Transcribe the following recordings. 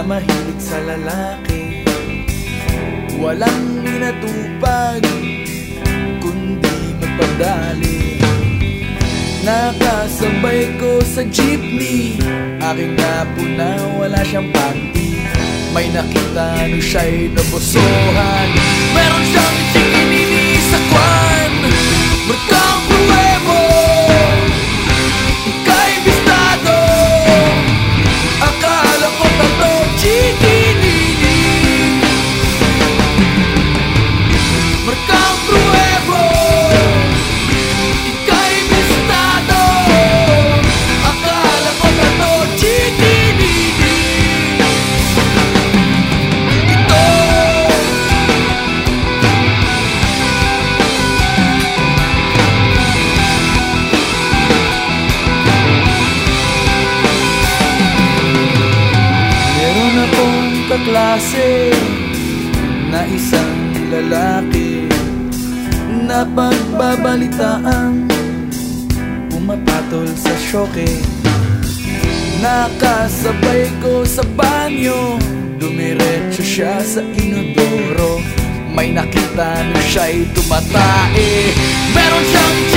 na mahilig sa lalaki. Walang inatupag Kundi magpadali Nakasabay ko sa jeepney. Aking napo na wala siyang panty. May nakita no siya'y nabosohan kaklase na isang lalaki. Na pagbabalitaan pumapatol sa syoke. Nakasabay ko sa banyo Dumiretso siya sa inodoro. May nakita na siya'y tumatae. Meron siyang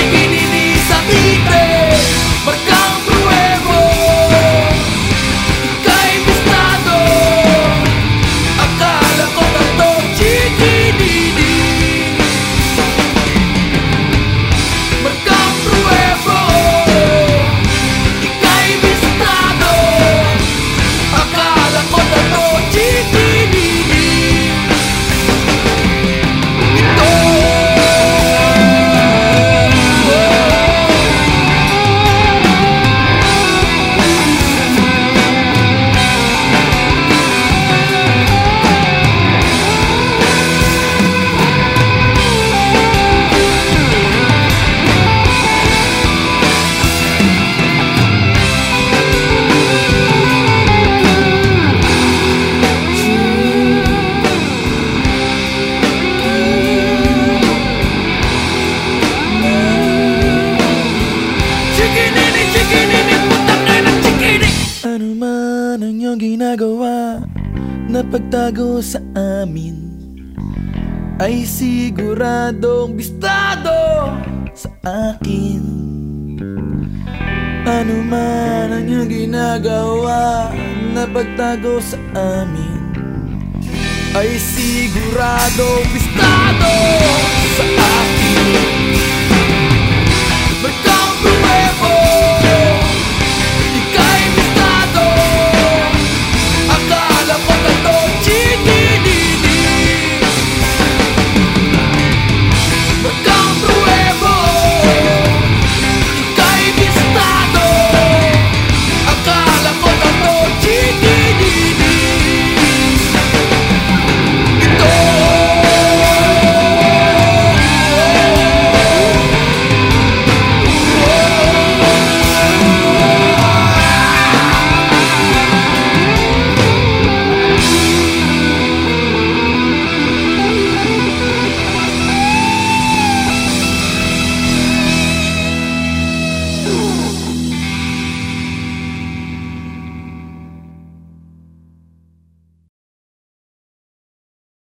man ang iyong ginagawa Na pagtago sa amin? Ay siguradong bistado sa akin. Ano man ang iyong ginagawa Na pagtago sa amin? Ay siguradong bistado sa akin